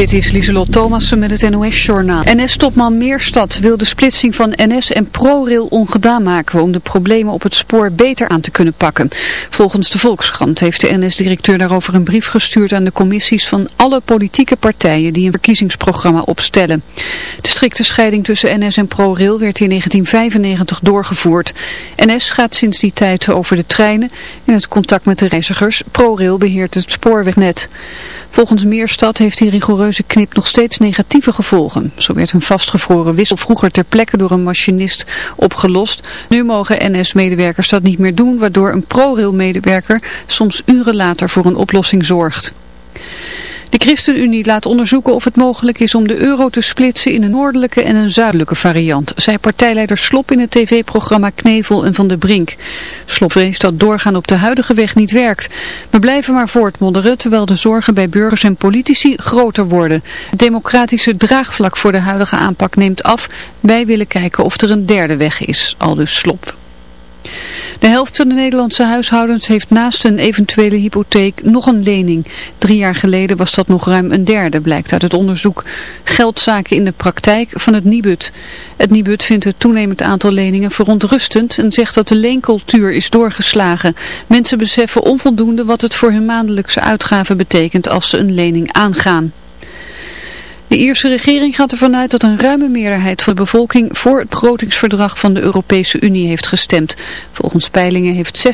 Dit is Lieselot Thomassen met het NOS-journaal. NS-topman Meerstad wil de splitsing van NS en ProRail ongedaan maken om de problemen op het spoor beter aan te kunnen pakken. Volgens de Volkskrant heeft de NS-directeur daarover een brief gestuurd aan de commissies van alle politieke partijen die een verkiezingsprogramma opstellen. De strikte scheiding tussen NS en ProRail werd in 1995 doorgevoerd. NS gaat sinds die tijd over de treinen en het contact met de reizigers. ProRail beheert het spoorwegnet. Volgens Meerstad heeft hij rigoureus keuze knipt nog steeds negatieve gevolgen. Zo werd een vastgevroren wissel vroeger ter plekke door een machinist opgelost. Nu mogen NS-medewerkers dat niet meer doen, waardoor een ProRail-medewerker soms uren later voor een oplossing zorgt. De ChristenUnie laat onderzoeken of het mogelijk is om de euro te splitsen in een noordelijke en een zuidelijke variant, zei partijleider Slop in het tv-programma Knevel en Van de Brink. Slop vreest dat doorgaan op de huidige weg niet werkt. We blijven maar voortmodderen terwijl de zorgen bij burgers en politici groter worden. Het democratische draagvlak voor de huidige aanpak neemt af. Wij willen kijken of er een derde weg is, aldus Slop. De helft van de Nederlandse huishoudens heeft naast een eventuele hypotheek nog een lening. Drie jaar geleden was dat nog ruim een derde, blijkt uit het onderzoek Geldzaken in de praktijk van het Nibud. Het Nibud vindt het toenemend aantal leningen verontrustend en zegt dat de leencultuur is doorgeslagen. Mensen beseffen onvoldoende wat het voor hun maandelijkse uitgaven betekent als ze een lening aangaan. De Ierse regering gaat ervan uit dat een ruime meerderheid van de bevolking voor het begrotingsverdrag van de Europese Unie heeft gestemd. Volgens peilingen heeft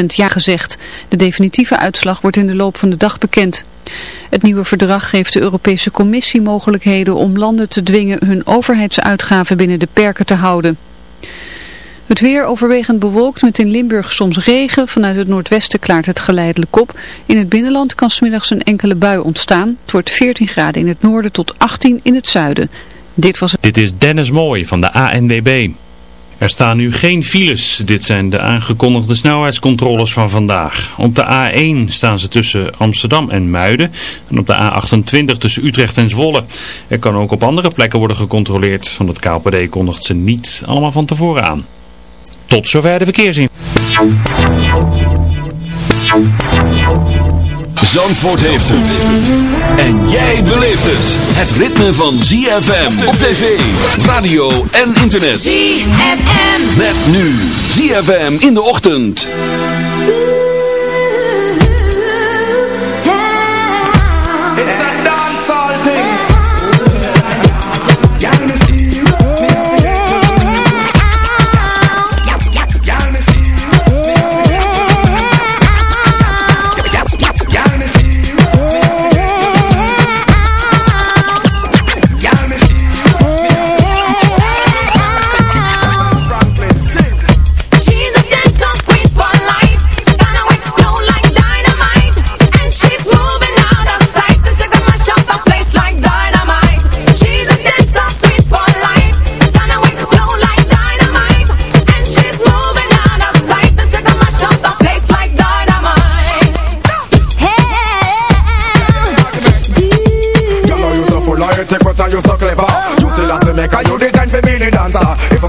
60% ja gezegd. De definitieve uitslag wordt in de loop van de dag bekend. Het nieuwe verdrag geeft de Europese Commissie mogelijkheden om landen te dwingen hun overheidsuitgaven binnen de perken te houden. Het weer overwegend bewolkt met in Limburg soms regen. Vanuit het noordwesten klaart het geleidelijk op. In het binnenland kan smiddags een enkele bui ontstaan. Het wordt 14 graden in het noorden tot 18 in het zuiden. Dit was Dit is Dennis Mooij van de ANWB. Er staan nu geen files. Dit zijn de aangekondigde snelheidscontroles van vandaag. Op de A1 staan ze tussen Amsterdam en Muiden. En op de A28 tussen Utrecht en Zwolle. Er kan ook op andere plekken worden gecontroleerd. Van het KPD kondigt ze niet allemaal van tevoren aan. Tot zover de verkeersin. Zandvoort heeft het. En jij beleeft het. Het ritme van ZFM op tv, radio en internet. ZFM. Met nu ZFM in de ochtend.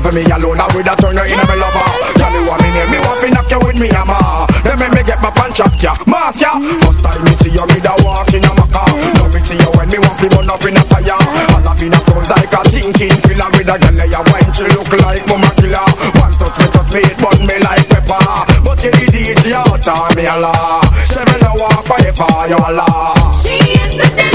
for me alone, I would have turned you into my lover. Tell you what me name, me want to knock you with me hammer. Then me, me get my punch up ya, mass ya. First time me see you, me da walk in a maca. Now me see you when me want to burn up in a fire. All of in a cold like a thinking filler with a girl ya wine, she look like mama killer. One touch me, touch me, it burn me like pepper. But you the DJ out of me Allah. Seven hour forever, you Allah. She is the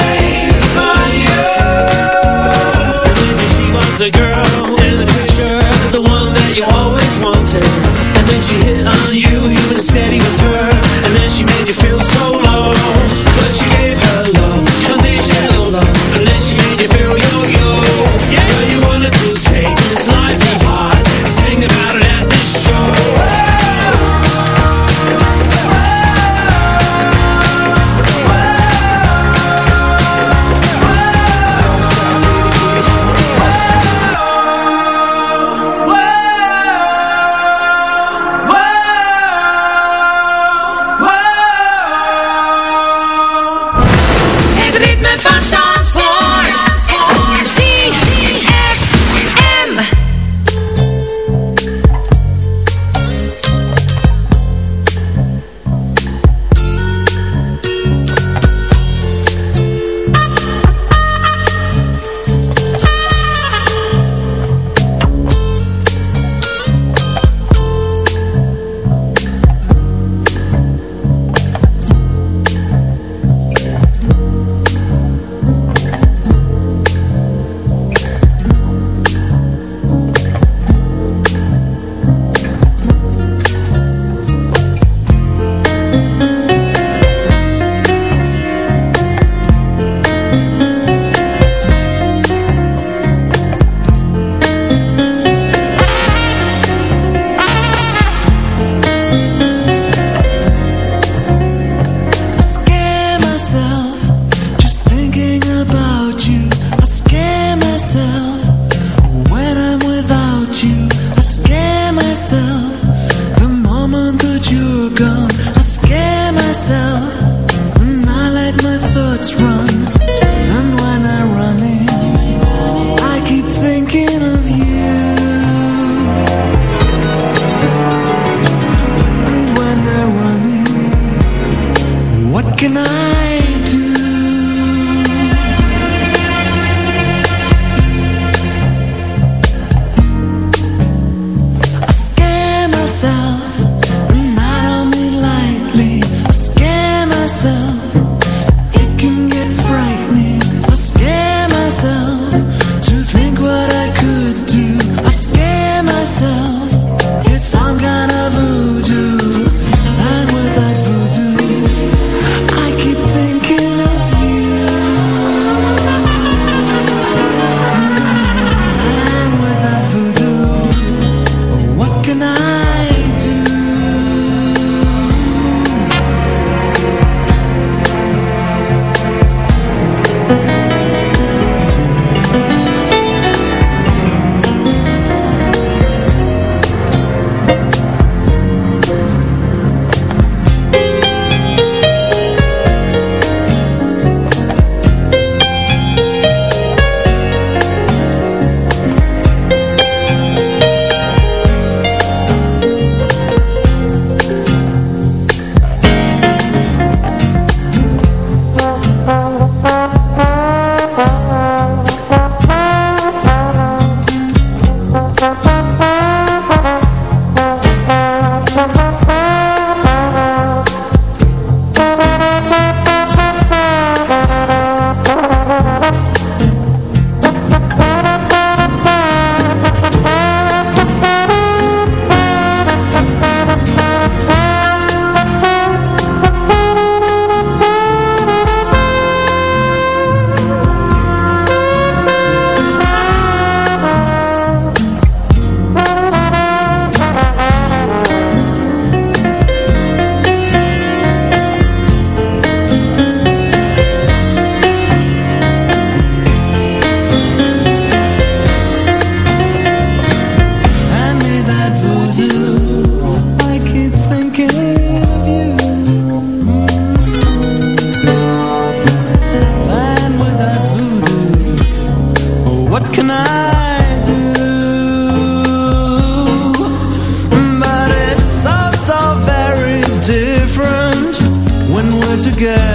good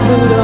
this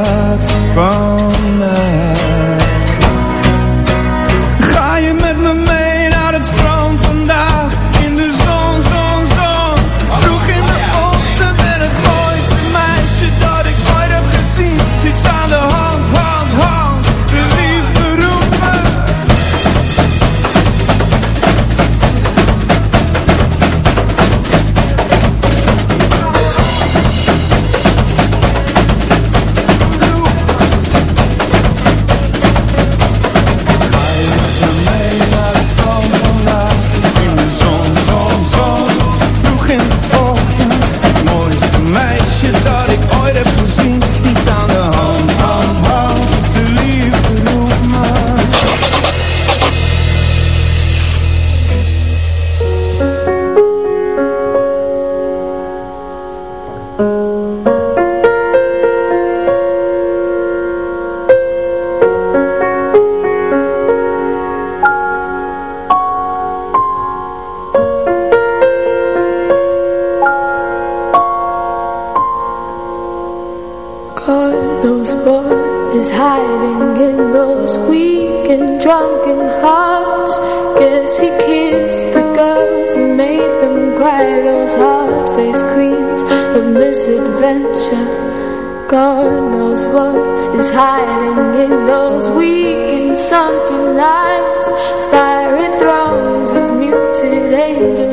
hard faced queens of misadventure God knows what is hiding in those weak and sunken lines Fiery thrones of muted angels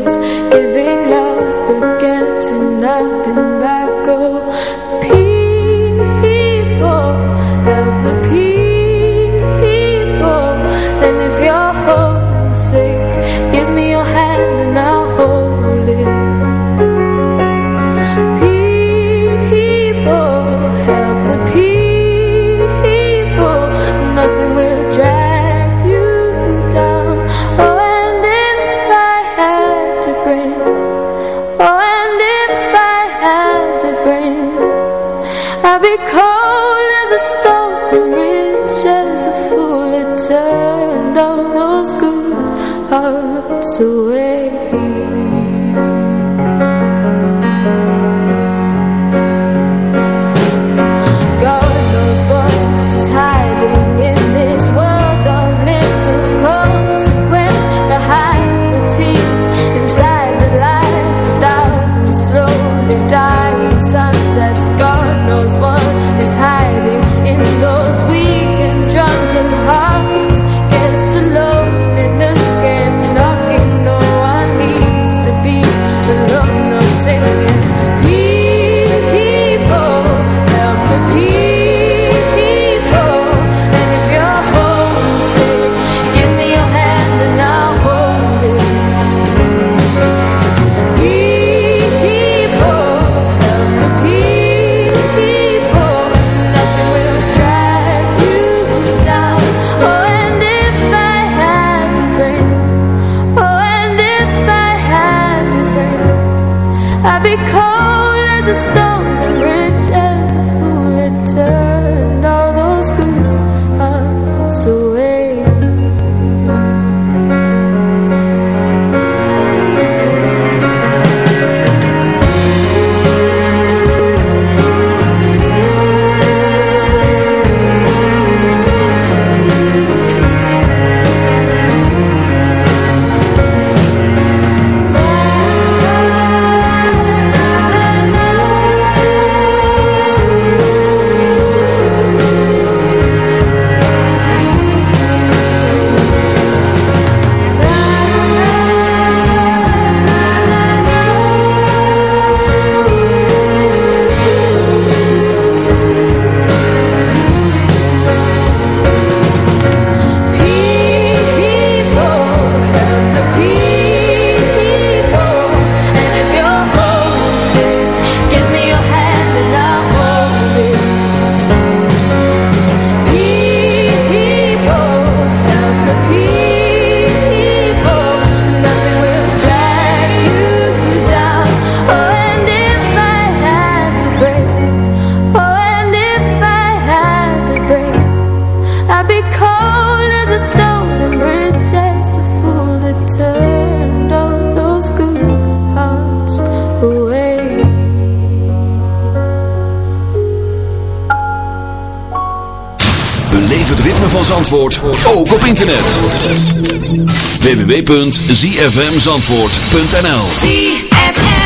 the stone www.zfmzandvoort.nl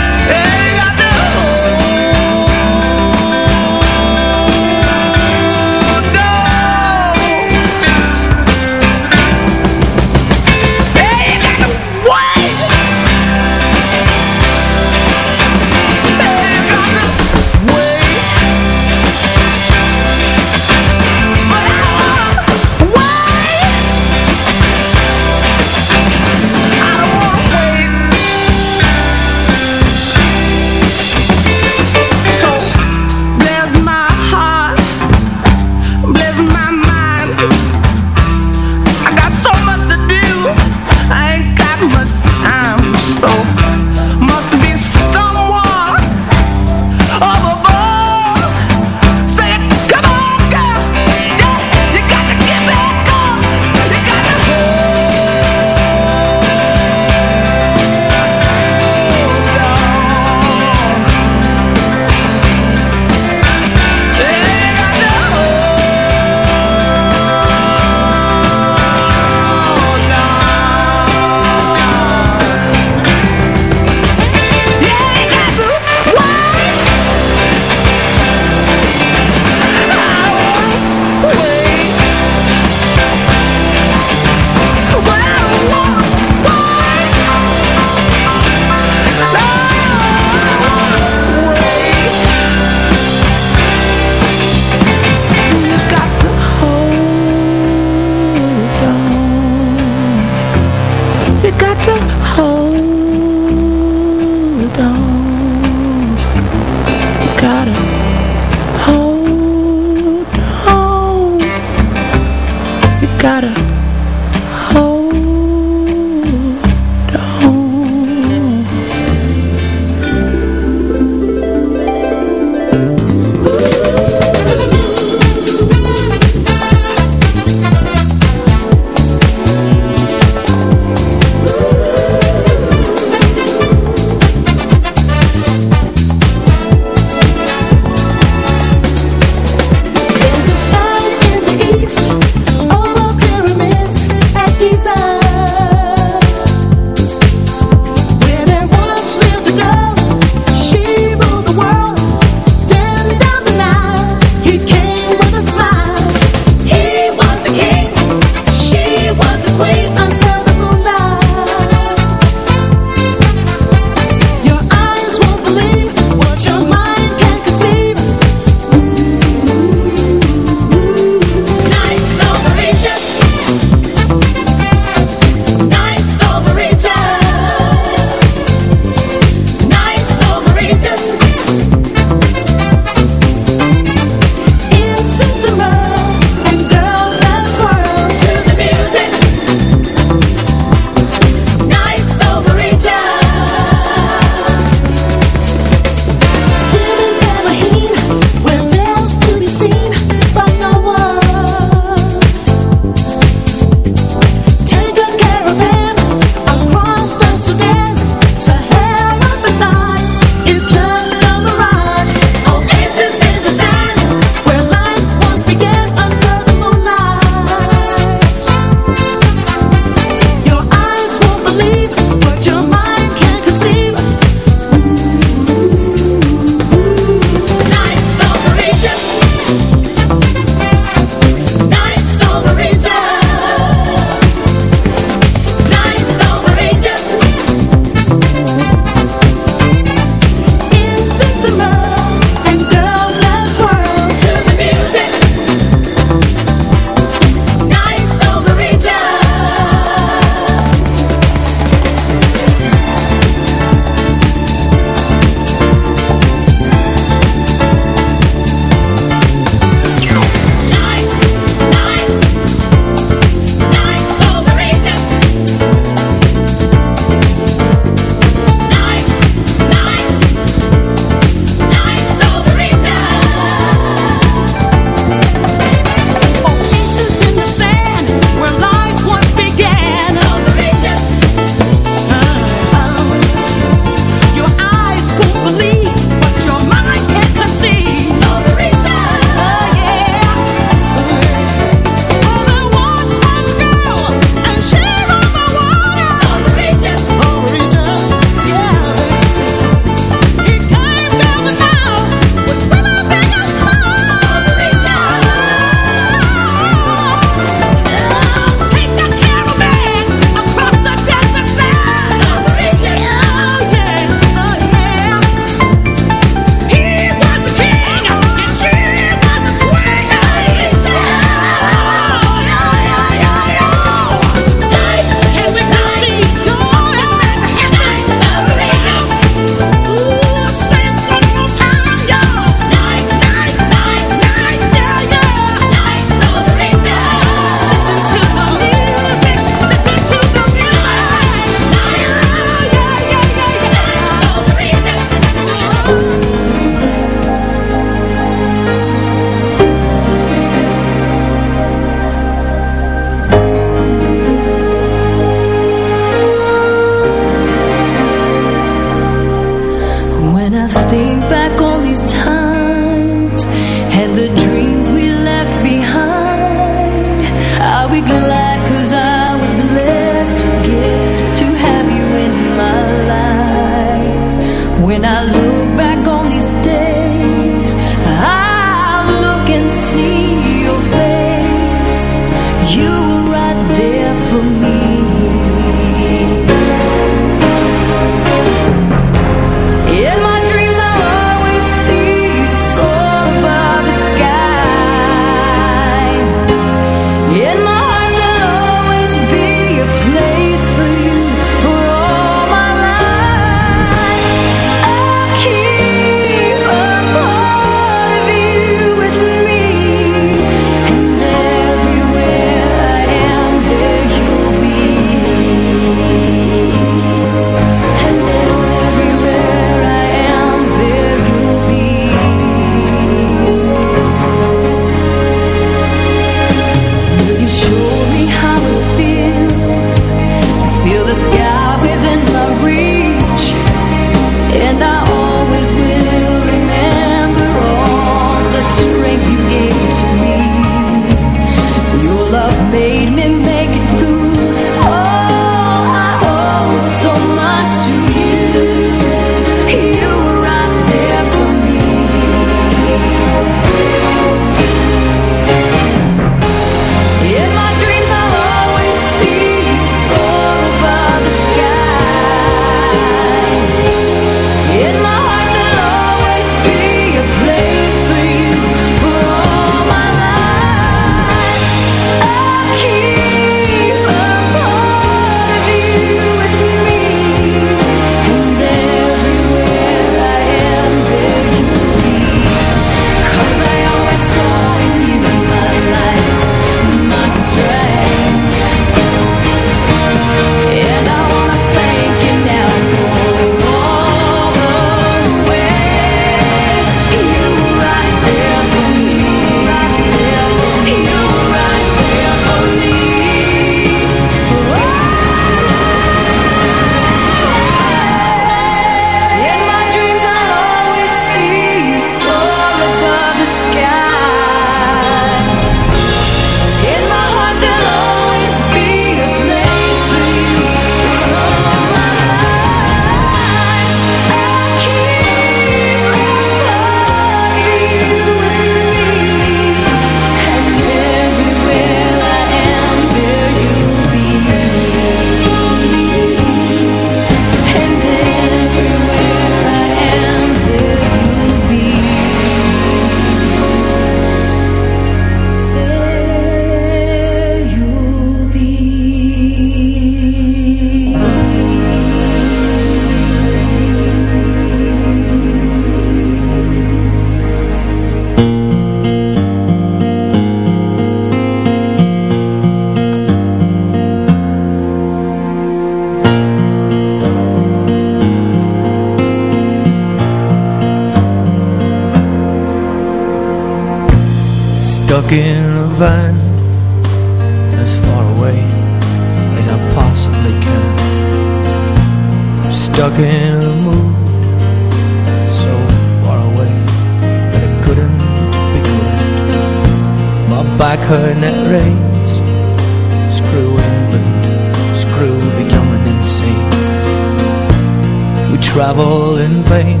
travel in vain.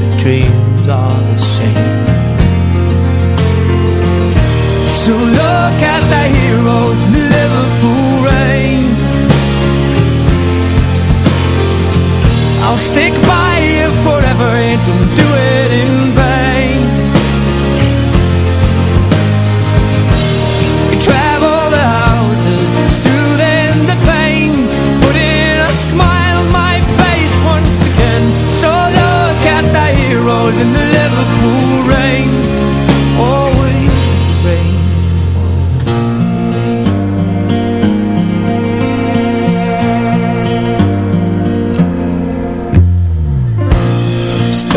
The dreams are the same. So look at the heroes in Liverpool rain. I'll stick by you forever and do it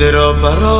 te roba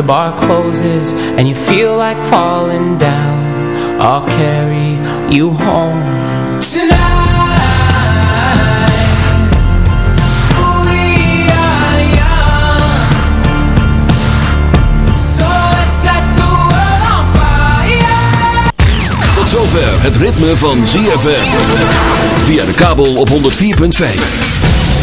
the bar closes and you feel like falling down I'll carry you home Tonight Tot zover het ritme van ZFM. Via de kabel op 104.5.